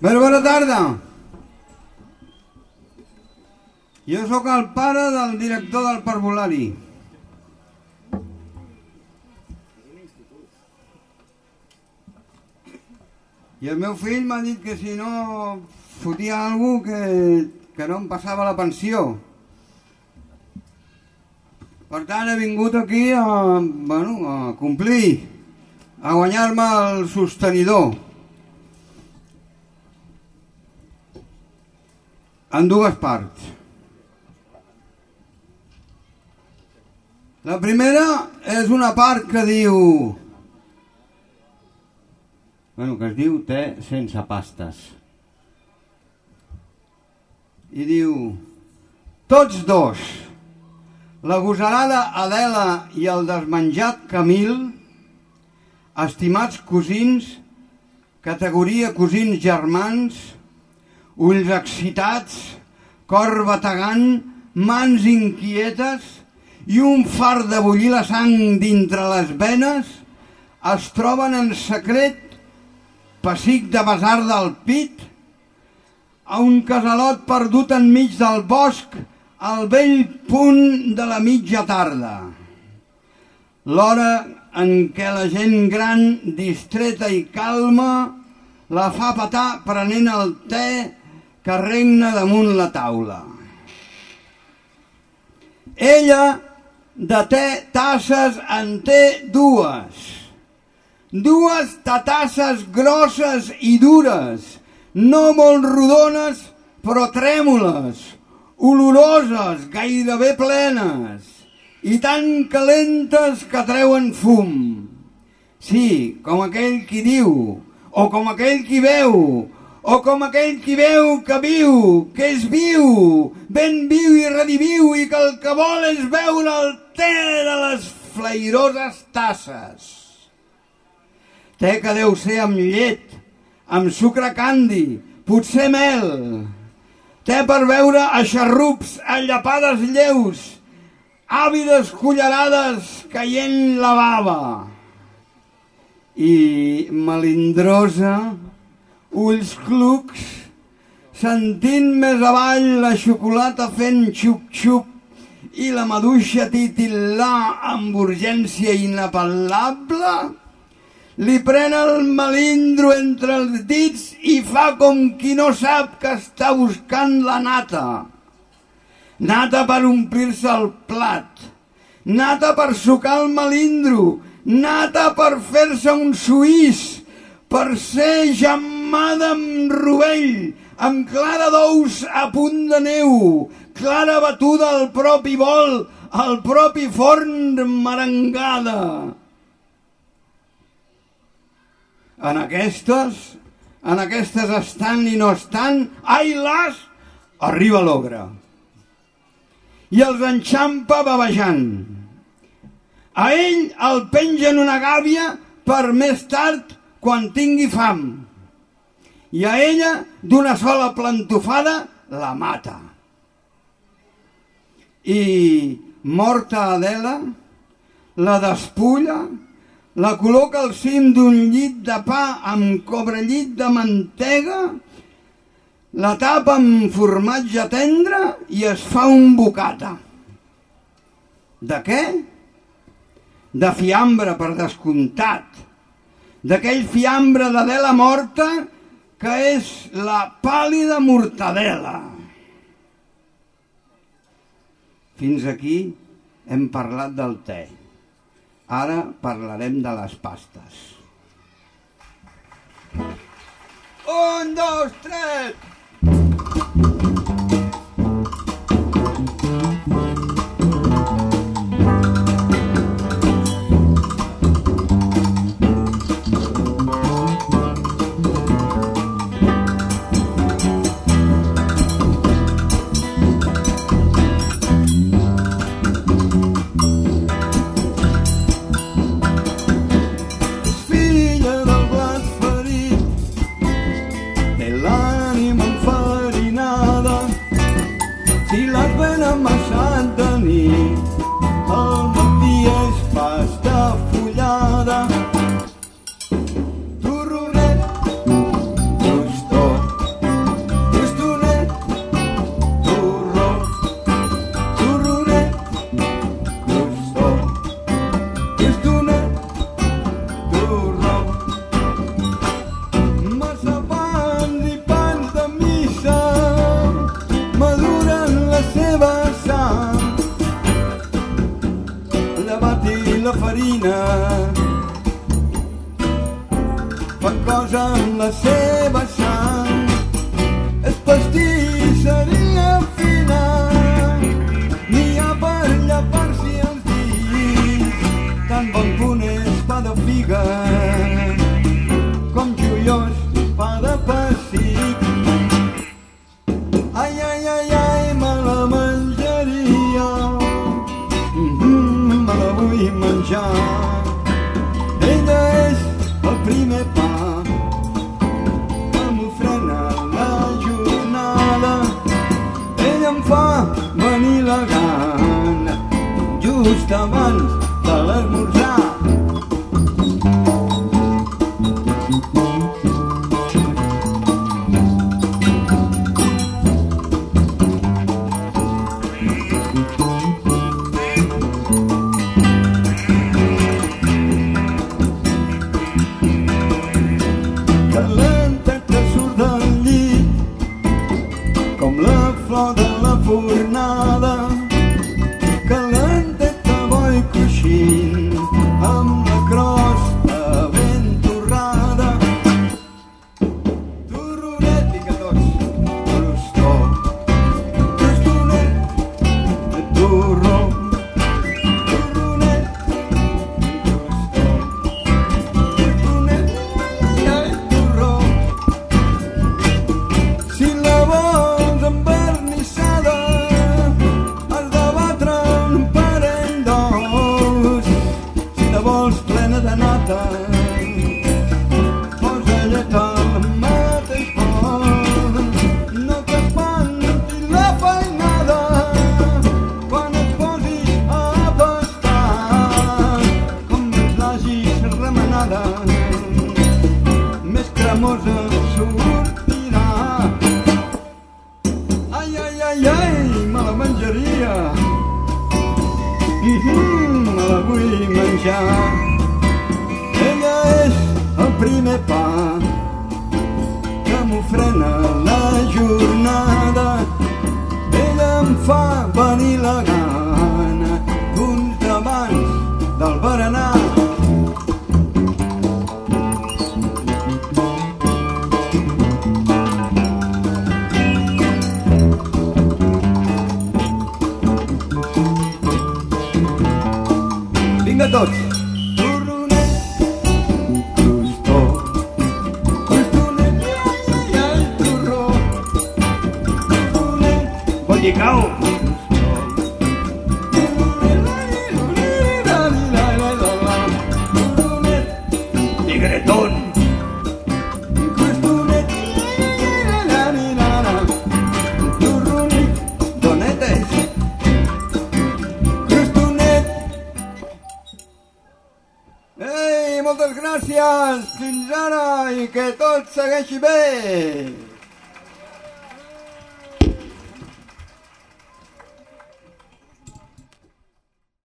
Bona tarda. Jo sóc el pare del director del parvulari. I el meu fill m'ha dit que si no fotia algú que, que no em passava la pensió. Per tant, he vingut aquí a, bueno, a complir, a guanyar-me el sostenidor. En dues parts. La primera és una part que diu... Bueno, que es diu té sense pastes. I diu... Tots dos, la gosarada Adela i el desmenjat Camil, estimats cosins, categoria cosins germans, ulls excitats, cor bategant, mans inquietes i un far de bullir la sang dintre les venes, es troben en secret, pessic de besar del pit, a un casalot perdut enmig del bosc, al vell punt de la mitja tarda. L'hora en què la gent gran, distreta i calma, la fa petar prenent el te que regna damunt la taula. Ella, de te tasses, en té dues. Dues tatasses grosses i dures, no molt rodones, però trèmoles, oloroses, gairebé plenes, i tan calentes que treuen fum. Sí, com aquell qui diu, o com aquell qui veu, o com aquell qui veu que viu, que és viu, ben viu i rediviu i que el que vol és veure el té de les flairoses tasses. Té que deu ser amb llet, amb sucre candi, potser mel. Té per veure a xarrups, a llapades lleus, àvides cullerades caient la bava. I melindrosa, ulls clucs, sentint més avall la xocolata fent xup-xup i la maduixa titil·lar amb urgència inapel·lable, li pren el melindro entre els dits i fa com qui no sap que està buscant la nata. Nata per omplir-se el plat, nata per sucar el melindro, nata per fer-se un suís, per ser gemmada amb rovell, amb clara d'ous a punt de neu, clara batuda al propi bol, al propi forn merengada. En aquestes, en aquestes estan i no estan, ai las, arriba l'ogre. I els enxampa babejant. A ell el pengen una gàbia per més tard quan tingui fam. I a ella, d'una sola plantofada, la mata. I morta Adela, la despulla, la col·loca al cim d'un llit de pa amb cobrellit de mantega, la tapa amb formatge tendre i es fa un bocata. De què? De fiambre, per descomptat. D'aquell fiambre d'Adela morta que és la pàlida mortadela. Fins aquí hem parlat del te. Ara parlarem de les pastes. Un, dos, tres! Eva mustaman Dağlar murcan sortirà. Ai, ai, ai, ai, me la menjaria. Mm, me la vull menjar. Ella és el primer pa que m'ofrena la a! gràcies, fins ara i que tot segueixi bé!